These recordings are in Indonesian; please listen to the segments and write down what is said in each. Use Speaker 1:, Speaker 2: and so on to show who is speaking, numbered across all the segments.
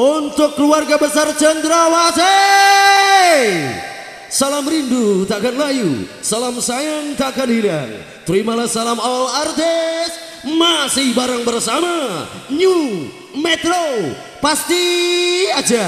Speaker 1: Untuk keluarga besar Cendrawasih. Salam rindu takkan layu, salam sayang takkan hilang. Terimalah salam all artis, masih bareng bersama New Metro. Pasti aja.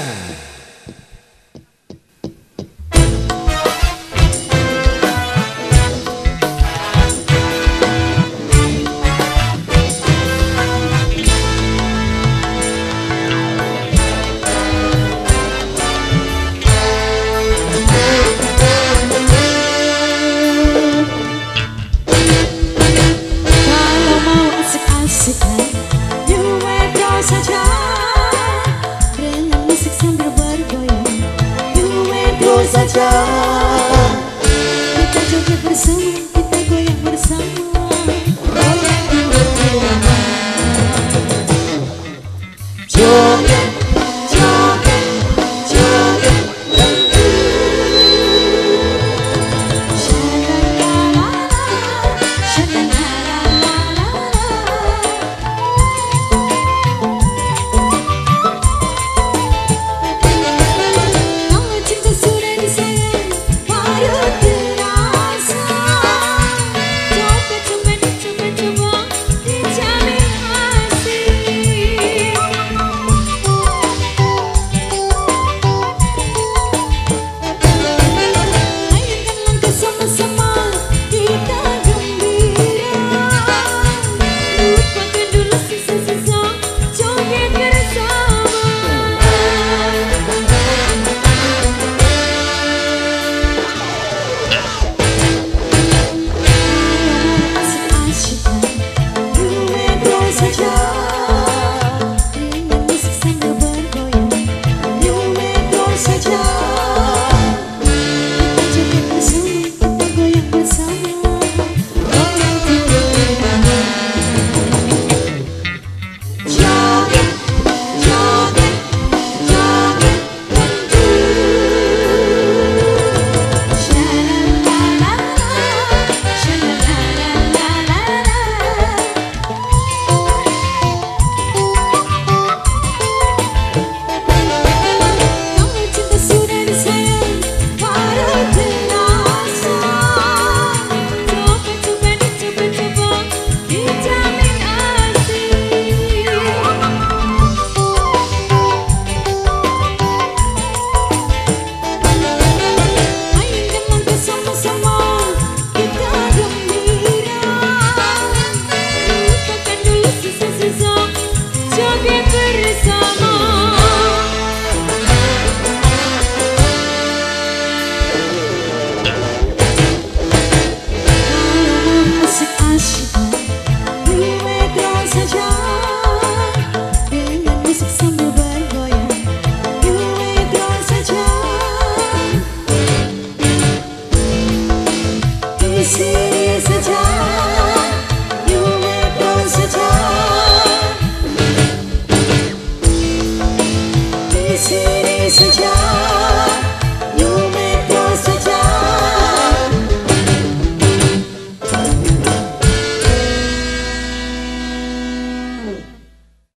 Speaker 2: saja Kita juga bersama Sejak